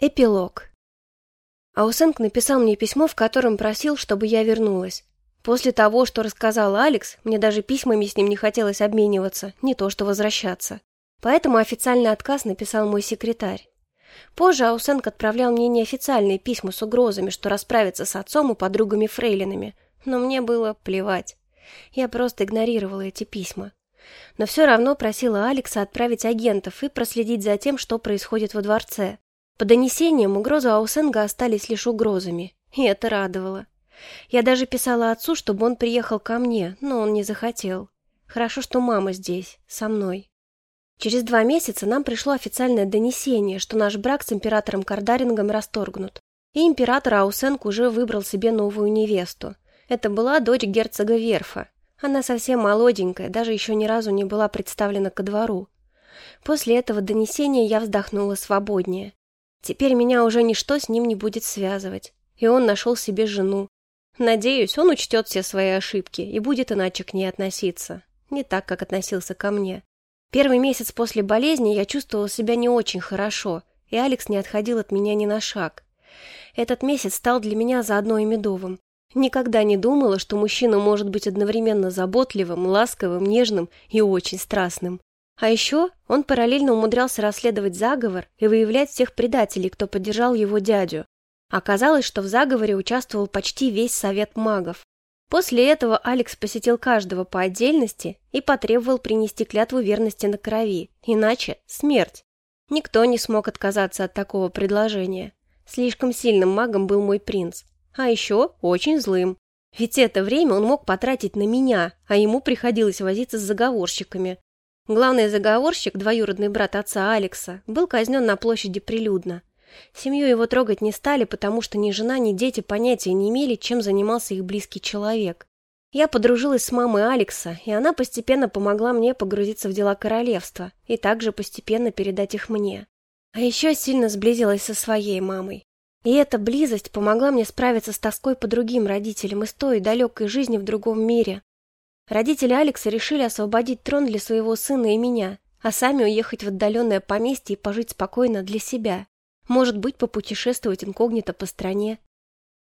Эпилог. Аусенк написал мне письмо, в котором просил, чтобы я вернулась. После того, что рассказал Алекс, мне даже письмами с ним не хотелось обмениваться, не то что возвращаться. Поэтому официальный отказ написал мой секретарь. Позже Аусенк отправлял мне неофициальные письма с угрозами, что расправится с отцом и подругами-фрейлинами, но мне было плевать. Я просто игнорировала эти письма. Но все равно просила Алекса отправить агентов и проследить за тем, что происходит во дворце. По донесениям, угрозы Аусенга остались лишь угрозами, и это радовало. Я даже писала отцу, чтобы он приехал ко мне, но он не захотел. Хорошо, что мама здесь, со мной. Через два месяца нам пришло официальное донесение, что наш брак с императором Кардарингом расторгнут. И император Аусенг уже выбрал себе новую невесту. Это была дочь герцога Верфа. Она совсем молоденькая, даже еще ни разу не была представлена ко двору. После этого донесения я вздохнула свободнее. Теперь меня уже ничто с ним не будет связывать. И он нашел себе жену. Надеюсь, он учтет все свои ошибки и будет иначе к ней относиться. Не так, как относился ко мне. Первый месяц после болезни я чувствовала себя не очень хорошо, и Алекс не отходил от меня ни на шаг. Этот месяц стал для меня заодно и медовым. Никогда не думала, что мужчина может быть одновременно заботливым, ласковым, нежным и очень страстным. А еще он параллельно умудрялся расследовать заговор и выявлять всех предателей, кто поддержал его дядю. Оказалось, что в заговоре участвовал почти весь совет магов. После этого Алекс посетил каждого по отдельности и потребовал принести клятву верности на крови, иначе смерть. Никто не смог отказаться от такого предложения. Слишком сильным магом был мой принц, а еще очень злым. Ведь это время он мог потратить на меня, а ему приходилось возиться с заговорщиками. Главный заговорщик, двоюродный брат отца Алекса, был казнен на площади прилюдно. Семью его трогать не стали, потому что ни жена, ни дети понятия не имели, чем занимался их близкий человек. Я подружилась с мамой Алекса, и она постепенно помогла мне погрузиться в дела королевства и также постепенно передать их мне. А еще сильно сблизилась со своей мамой. И эта близость помогла мне справиться с тоской по другим родителям и с той далекой жизни в другом мире, Родители Алекса решили освободить трон для своего сына и меня, а сами уехать в отдаленное поместье и пожить спокойно для себя. Может быть, попутешествовать инкогнито по стране.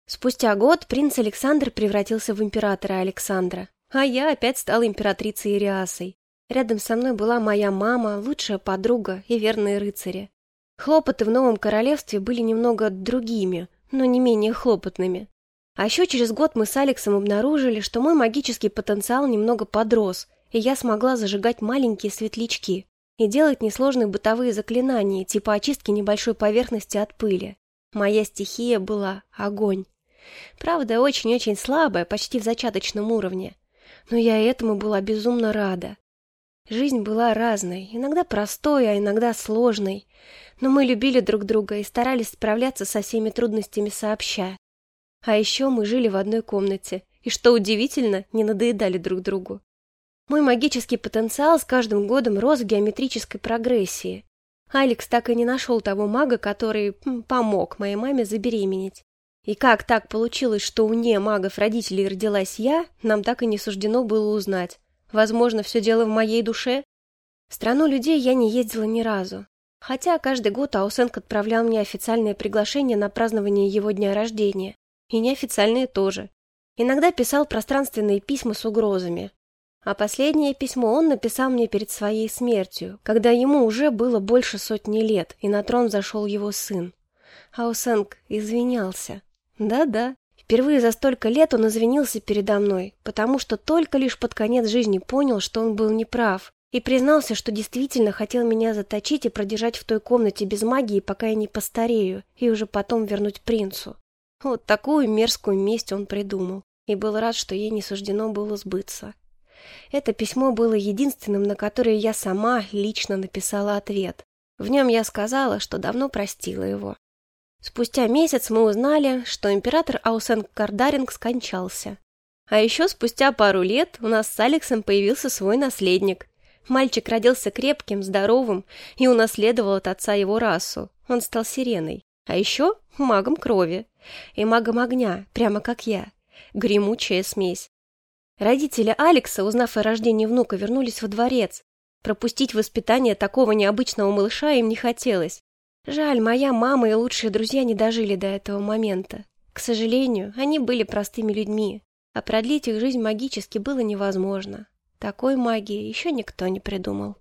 Спустя год принц Александр превратился в императора Александра, а я опять стала императрицей Ириасой. Рядом со мной была моя мама, лучшая подруга и верные рыцари. Хлопоты в новом королевстве были немного другими, но не менее хлопотными. А еще через год мы с Алексом обнаружили, что мой магический потенциал немного подрос, и я смогла зажигать маленькие светлячки и делать несложные бытовые заклинания, типа очистки небольшой поверхности от пыли. Моя стихия была огонь. Правда, очень-очень слабая, почти в зачаточном уровне. Но я этому была безумно рада. Жизнь была разной, иногда простой, а иногда сложной. Но мы любили друг друга и старались справляться со всеми трудностями сообща. А еще мы жили в одной комнате, и, что удивительно, не надоедали друг другу. Мой магический потенциал с каждым годом рос в геометрической прогрессии. Алекс так и не нашел того мага, который помог моей маме забеременеть. И как так получилось, что у не магов родителей родилась я, нам так и не суждено было узнать. Возможно, все дело в моей душе? В страну людей я не ездила ни разу. Хотя каждый год Аусенк отправлял мне официальное приглашение на празднование его дня рождения. И неофициальные тоже. Иногда писал пространственные письма с угрозами. А последнее письмо он написал мне перед своей смертью, когда ему уже было больше сотни лет, и на трон зашел его сын. Аусенг извинялся. Да-да, впервые за столько лет он извинился передо мной, потому что только лишь под конец жизни понял, что он был неправ, и признался, что действительно хотел меня заточить и продержать в той комнате без магии, пока я не постарею, и уже потом вернуть принцу. Вот такую мерзкую месть он придумал, и был рад, что ей не суждено было сбыться. Это письмо было единственным, на которое я сама лично написала ответ. В нем я сказала, что давно простила его. Спустя месяц мы узнали, что император Аусен Кардаринг скончался. А еще спустя пару лет у нас с Алексом появился свой наследник. Мальчик родился крепким, здоровым и унаследовал от отца его расу. Он стал сиреной. А еще магом крови. И магом огня, прямо как я. Гремучая смесь. Родители Алекса, узнав о рождении внука, вернулись во дворец. Пропустить воспитание такого необычного малыша им не хотелось. Жаль, моя мама и лучшие друзья не дожили до этого момента. К сожалению, они были простыми людьми, а продлить их жизнь магически было невозможно. Такой магии еще никто не придумал.